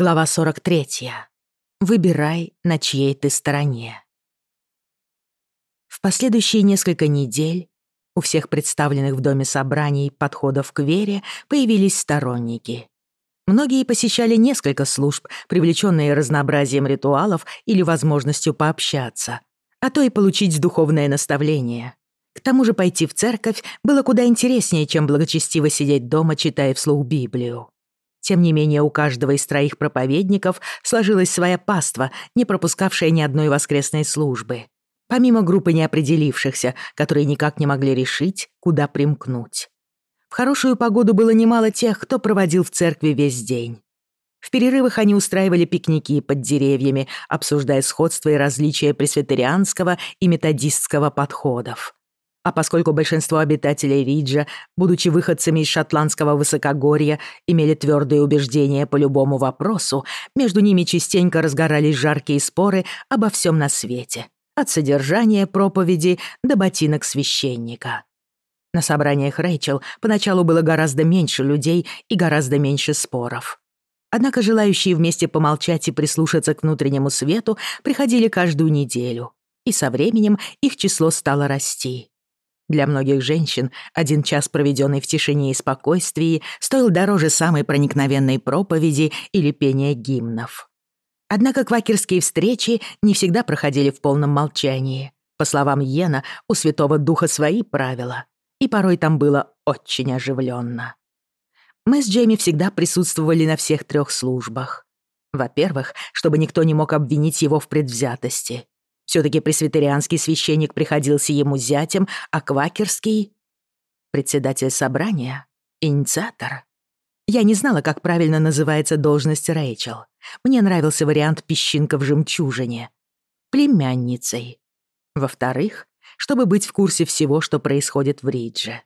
Глава 43. Выбирай, на чьей ты стороне. В последующие несколько недель у всех представленных в доме собраний подходов к вере появились сторонники. Многие посещали несколько служб, привлеченные разнообразием ритуалов или возможностью пообщаться, а то и получить духовное наставление. К тому же пойти в церковь было куда интереснее, чем благочестиво сидеть дома, читая вслух Библию. Тем не менее, у каждого из троих проповедников сложилась своя паства, не пропускавшая ни одной воскресной службы. Помимо группы неопределившихся, которые никак не могли решить, куда примкнуть. В хорошую погоду было немало тех, кто проводил в церкви весь день. В перерывах они устраивали пикники под деревьями, обсуждая сходство и различия пресвитерианского и методистского подходов. А поскольку большинство обитателей Риджа, будучи выходцами из шотландского высокогорья, имели твердые убеждения по любому вопросу, между ними частенько разгорались жаркие споры обо всем на свете, от содержания проповеди до ботинок священника. На собраниях Рэйчел поначалу было гораздо меньше людей и гораздо меньше споров. Однако желающие вместе помолчать и прислушаться к внутреннему свету приходили каждую неделю, и со временем их число стало расти. Для многих женщин один час, проведенный в тишине и спокойствии, стоил дороже самой проникновенной проповеди или пения гимнов. Однако квакерские встречи не всегда проходили в полном молчании. По словам Йена, у Святого Духа свои правила, и порой там было очень оживленно. Мы с Джейми всегда присутствовали на всех трех службах. Во-первых, чтобы никто не мог обвинить его в предвзятости. Все-таки пресвитерианский священник приходился ему зятем, а квакерский — председатель собрания, инициатор. Я не знала, как правильно называется должность Рэйчел. Мне нравился вариант «песчинка в жемчужине». Племянницей. Во-вторых, чтобы быть в курсе всего, что происходит в Ридже.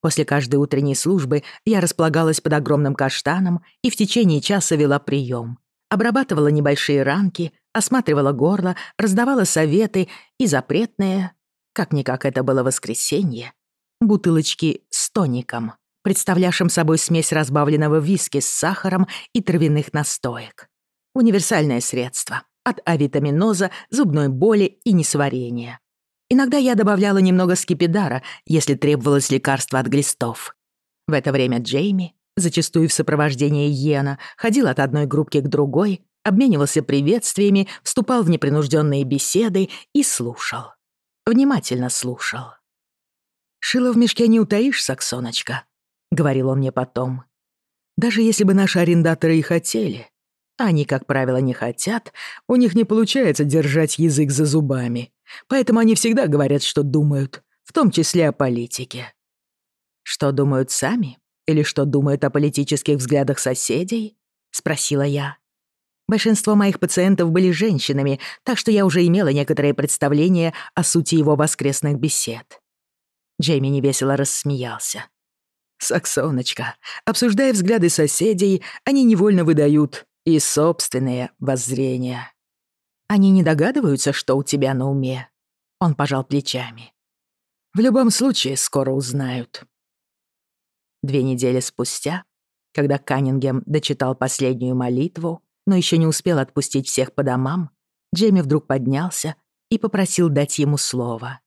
После каждой утренней службы я располагалась под огромным каштаном и в течение часа вела прием. Обрабатывала небольшие ранки, осматривала горло, раздавала советы и запретные, как-никак это было воскресенье, бутылочки с тоником, представлявшим собой смесь разбавленного виски с сахаром и травяных настоек. Универсальное средство от авитаминоза, зубной боли и несварения. Иногда я добавляла немного скипидара, если требовалось лекарство от глистов. В это время Джейми, зачастую в сопровождении Йена, ходил от одной группки к другой, обменивался приветствиями, вступал в непринужденные беседы и слушал. Внимательно слушал. «Шило в мешке не утаишь, Саксоночка», — говорил он мне потом. «Даже если бы наши арендаторы и хотели, они, как правило, не хотят, у них не получается держать язык за зубами, поэтому они всегда говорят, что думают, в том числе о политике. Что думают сами или что думают о политических взглядах соседей?» — спросила я. Большинство моих пациентов были женщинами, так что я уже имела некоторое представление о сути его воскресных бесед. Джейми невесело рассмеялся. «Саксоночка, обсуждая взгляды соседей, они невольно выдают и собственные воззрения. Они не догадываются, что у тебя на уме?» Он пожал плечами. «В любом случае, скоро узнают». Две недели спустя, когда Каннингем дочитал последнюю молитву, но еще не успел отпустить всех по домам, Джейми вдруг поднялся и попросил дать ему слово.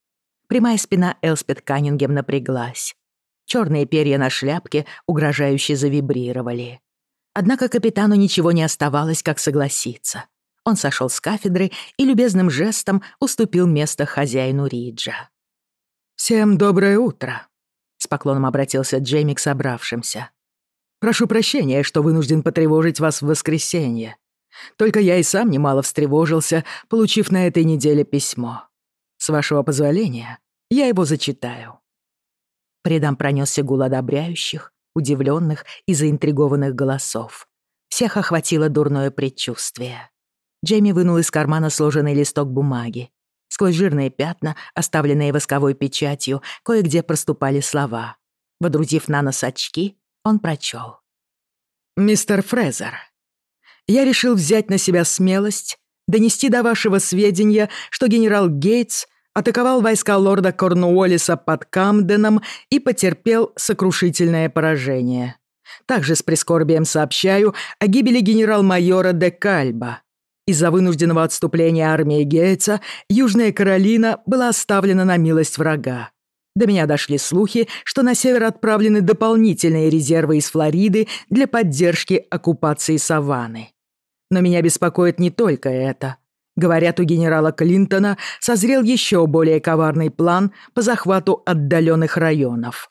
Прямая спина Элспет Каннингем напряглась. Черные перья на шляпке угрожающе завибрировали. Однако капитану ничего не оставалось, как согласиться. Он сошел с кафедры и любезным жестом уступил место хозяину Риджа. «Всем доброе утро», — с поклоном обратился Джейми к собравшимся. Прошу прощения, что вынужден потревожить вас в воскресенье. Только я и сам немало встревожился, получив на этой неделе письмо. С вашего позволения, я его зачитаю». Предам пронесся гул одобряющих, удивленных и заинтригованных голосов. Всех охватило дурное предчувствие. Джейми вынул из кармана сложенный листок бумаги. Сквозь жирные пятна, оставленные восковой печатью, кое-где проступали слова. Водрузив на нос очки, он прочел. «Мистер Фрезер, я решил взять на себя смелость донести до вашего сведения, что генерал Гейтс атаковал войска лорда Корнуоллиса под Камденом и потерпел сокрушительное поражение. Также с прискорбием сообщаю о гибели генерал-майора де Кальба. Из-за вынужденного отступления армии Гейтса Южная Каролина была оставлена на милость врага. До меня дошли слухи, что на север отправлены дополнительные резервы из Флориды для поддержки оккупации Саванны. Но меня беспокоит не только это. Говорят, у генерала Клинтона созрел еще более коварный план по захвату отдаленных районов.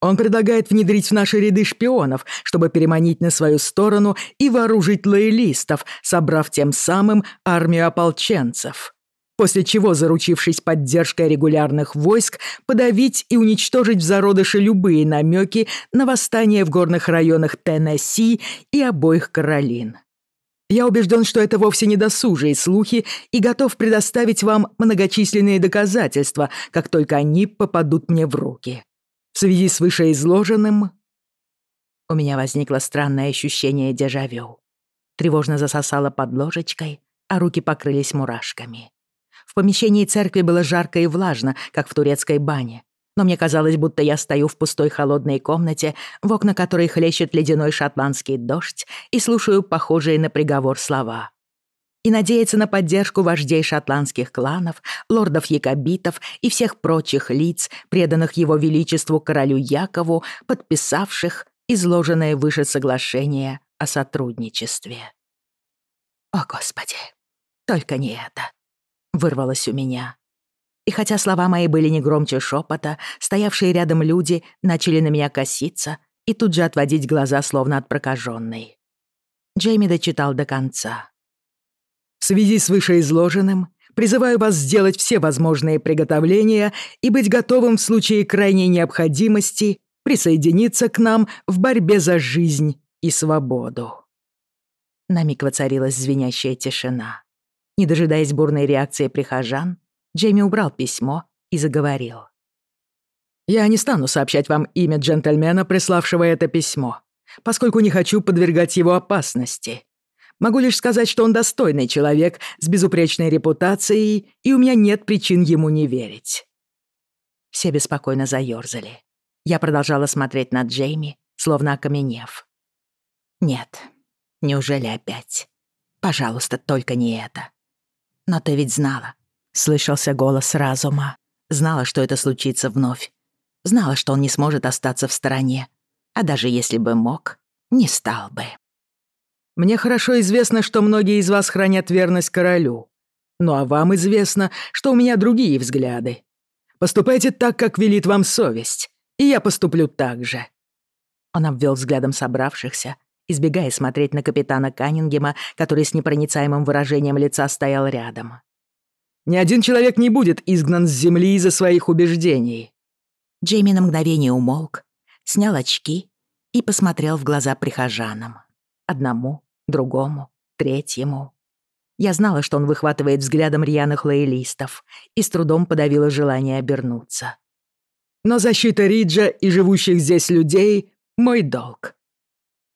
Он предлагает внедрить в наши ряды шпионов, чтобы переманить на свою сторону и вооружить лоялистов, собрав тем самым армию ополченцев. после чего, заручившись поддержкой регулярных войск, подавить и уничтожить в зародыше любые намеки на восстание в горных районах Теннесси и обоих Каролин. Я убежден, что это вовсе не досужие слухи и готов предоставить вам многочисленные доказательства, как только они попадут мне в руки. В связи с вышеизложенным... У меня возникло странное ощущение дежавю. Тревожно засосало под ложечкой, а руки покрылись мурашками помещении церкви было жарко и влажно, как в турецкой бане. Но мне казалось, будто я стою в пустой холодной комнате, в окна которой хлещет ледяной шотландский дождь, и слушаю похожие на приговор слова. И надеяться на поддержку вождей шотландских кланов, лордов-якобитов и всех прочих лиц, преданных его величеству королю Якову, подписавших изложенное выше соглашение о сотрудничестве. О, Господи, только не это. вырвалось у меня. И хотя слова мои были не громче шепота, стоявшие рядом люди начали на меня коситься и тут же отводить глаза, словно от прокаженной. Джейми дочитал до конца. В связи с вышеизложенным призываю вас сделать все возможные приготовления и быть готовым в случае крайней необходимости присоединиться к нам в борьбе за жизнь и свободу». На миг воцарилась звенящая тишина. Не дожидаясь бурной реакции прихожан, Джейми убрал письмо и заговорил. «Я не стану сообщать вам имя джентльмена, приславшего это письмо, поскольку не хочу подвергать его опасности. Могу лишь сказать, что он достойный человек с безупречной репутацией, и у меня нет причин ему не верить». Все беспокойно заёрзали. Я продолжала смотреть на Джейми, словно окаменев. «Нет, неужели опять? Пожалуйста, только не это. Но ты ведь знала». Слышался голос разума. Знала, что это случится вновь. Знала, что он не сможет остаться в стороне. А даже если бы мог, не стал бы. Мне хорошо известно, что многие из вас хранят верность королю. Ну а вам известно, что у меня другие взгляды. Поступайте так, как велит вам совесть, и я поступлю так же». Он обвел взглядом собравшихся, избегая смотреть на капитана Каннингема, который с непроницаемым выражением лица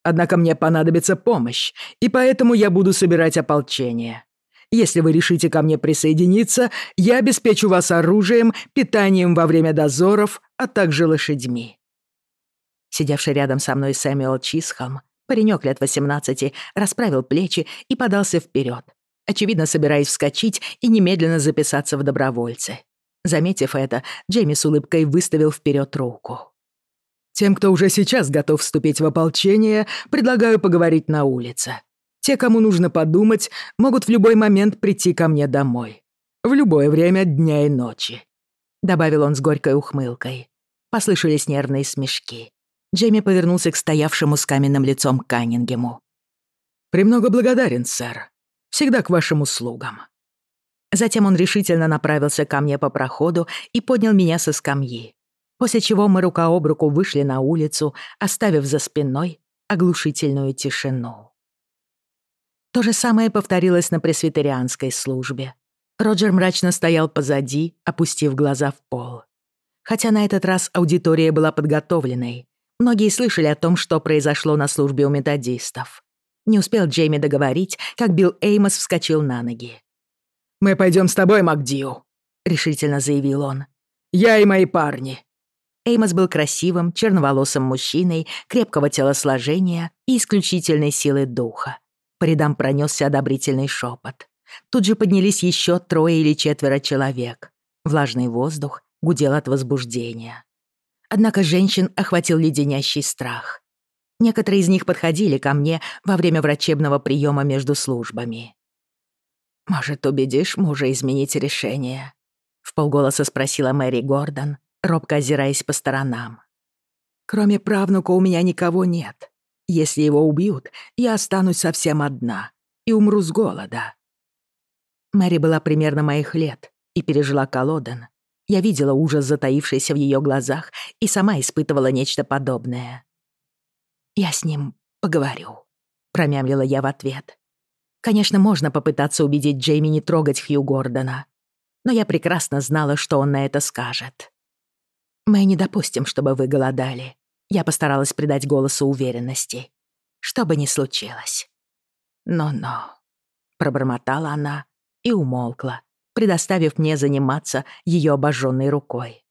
Однако мне понадобится помощь, и поэтому я буду собирать ополчение. Если вы решите ко мне присоединиться, я обеспечу вас оружием, питанием во время дозоров, а также лошадьми». Сидевший рядом со мной Сэмюэл Чисхам, паренек лет 18, расправил плечи и подался вперед, очевидно, собираясь вскочить и немедленно записаться в добровольцы. Заметив это, Джейми с улыбкой выставил вперед руку. Тем, кто уже сейчас готов вступить в ополчение, предлагаю поговорить на улице. Те, кому нужно подумать, могут в любой момент прийти ко мне домой. В любое время дня и ночи», — добавил он с горькой ухмылкой. Послышались нервные смешки. Джейми повернулся к стоявшему с каменным лицом Каннингему. «Премного благодарен, сэр. Всегда к вашим услугам». Затем он решительно направился ко мне по проходу и поднял меня со скамьи. после чего мы рука об руку вышли на улицу, оставив за спиной оглушительную тишину. То же самое повторилось на пресвитерианской службе. Роджер мрачно стоял позади, опустив глаза в пол. Хотя на этот раз аудитория была подготовленной, Многие слышали о том, что произошло на службе у методистов. Не успел Джейми договорить, как Билл Эймос вскочил на ноги. «Мы пойдем с тобой, Макдиу», — решительно заявил он. Эймос был красивым, черноволосым мужчиной крепкого телосложения и исключительной силы духа. По рядам пронесся одобрительный шепот. Тут же поднялись еще трое или четверо человек. Влажный воздух гудел от возбуждения. Однако женщин охватил леденящий страх. Некоторые из них подходили ко мне во время врачебного приема между службами. «Может, убедишь мужа изменить решение?» — в полголоса спросила Мэри Гордон, робко озираясь по сторонам. «Кроме правнука у меня никого нет. Если его убьют, я останусь совсем одна и умру с голода». Мэри была примерно моих лет и пережила Колоден. Я видела ужас, затаившийся в ее глазах, и сама испытывала нечто подобное. «Я с ним поговорю», — промямлила я в ответ. Конечно, можно попытаться убедить Джейми не трогать Хью Гордона, но я прекрасно знала, что он на это скажет. «Мы не допустим, чтобы вы голодали». Я постаралась придать голосу уверенности. Что бы ни случилось. «Но-но», — пробормотала она и умолкла, предоставив мне заниматься ее обожженной рукой.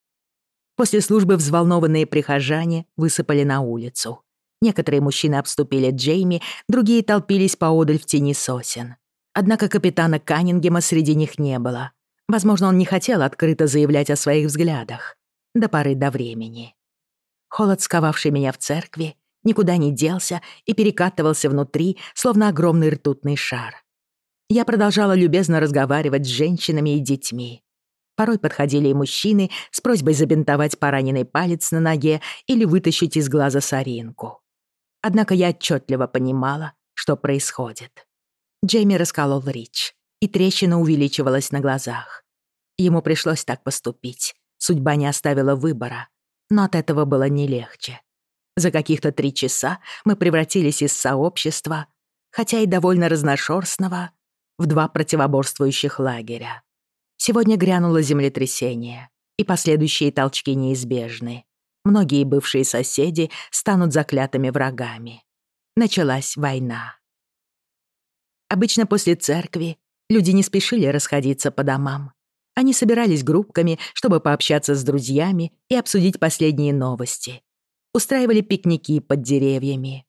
После службы взволнованные прихожане высыпали на улицу. Некоторые мужчины обступили Джейми, другие толпились поодаль в тени сосен. Однако капитана Каннингема среди них не было. Возможно, он не хотел открыто заявлять о своих взглядах. до поры до времени. Холод, сковавший меня в церкви, никуда не делся и перекатывался внутри, словно огромный ртутный шар. Я продолжала любезно разговаривать с женщинами и детьми. Порой подходили и мужчины с просьбой забинтовать пораненный палец на ноге или вытащить из глаза соринку. Однако я отчетливо понимала, что происходит. Джейми расколол Рич, и трещина увеличивалась на глазах. Ему пришлось так поступить, Судьба не оставила выбора, но от этого было не легче. За каких-то три часа мы превратились из сообщества, хотя и довольно разношерстного, в два противоборствующих лагеря. Сегодня грянуло землетрясение, и последующие толчки неизбежны многие бывшие соседи станут заклятыми врагами. Началась война. Обычно после церкви люди не спешили расходиться по домам. Они собирались группками, чтобы пообщаться с друзьями и обсудить последние новости. Устраивали пикники под деревьями.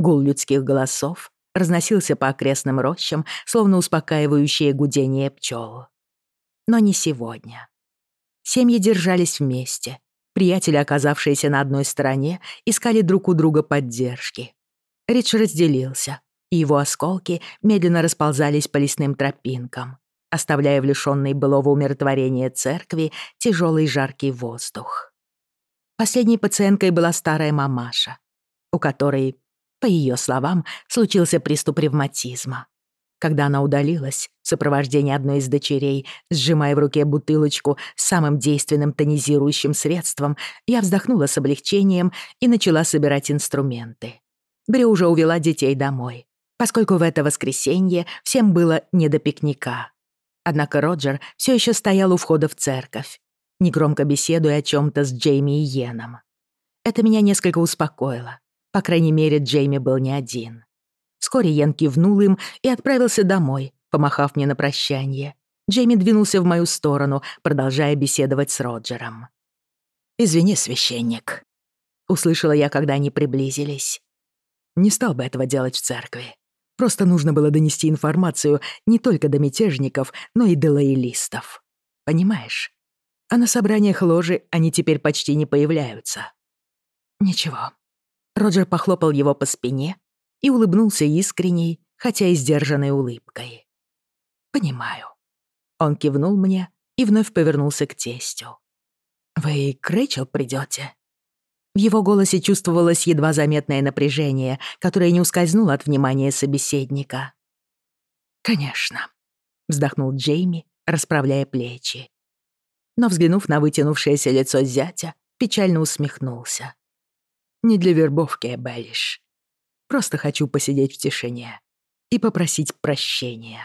Гул людских голосов разносился по окрестным рощам, словно успокаивающее гудение пчел. Но не сегодня. Семьи держались вместе. Приятели, оказавшиеся на одной стороне, искали друг у друга поддержки. Ридж разделился, и его осколки медленно расползались по лесным тропинкам оставляя влюшенный былого умиротворения церкви тяжелый жаркий воздух. Последней пациенткой была старая мамаша, у которой, по ее словам, случился приступ ревматизма. Когда она удалилась в сопровождении одной из дочерей, сжимая в руке бутылочку с самым действенным тонизирующим средством, я вздохнула с облегчением и начала собирать инструменты. Брю уже увела детей домой, поскольку в это воскресенье всем было не до пикника. Однако Роджер все еще стоял у входа в церковь, негромко беседуя о чем-то с Джейми и Йеном. Это меня несколько успокоило. По крайней мере, Джейми был не один. Вскоре Йен кивнул им и отправился домой, помахав мне на прощание. Джейми двинулся в мою сторону, продолжая беседовать с Роджером. «Извини, священник», — услышала я, когда они приблизились. «Не стал бы этого делать в церкви. Просто нужно было донести информацию не только до мятежников, но и до лоялистов. Понимаешь? А на собраниях ложи они теперь почти не появляются. Ничего. Роджер похлопал его по спине и улыбнулся искренней, хотя и сдержанной улыбкой. «Понимаю». Он кивнул мне и вновь повернулся к тестю. «Вы к Рэйчел придёте?» В его голосе чувствовалось едва заметное напряжение, которое не ускользнуло от внимания собеседника. «Конечно», — вздохнул Джейми, расправляя плечи. Но, взглянув на вытянувшееся лицо зятя, печально усмехнулся. «Не для вербовки, Беллиш. Просто хочу посидеть в тишине и попросить прощения.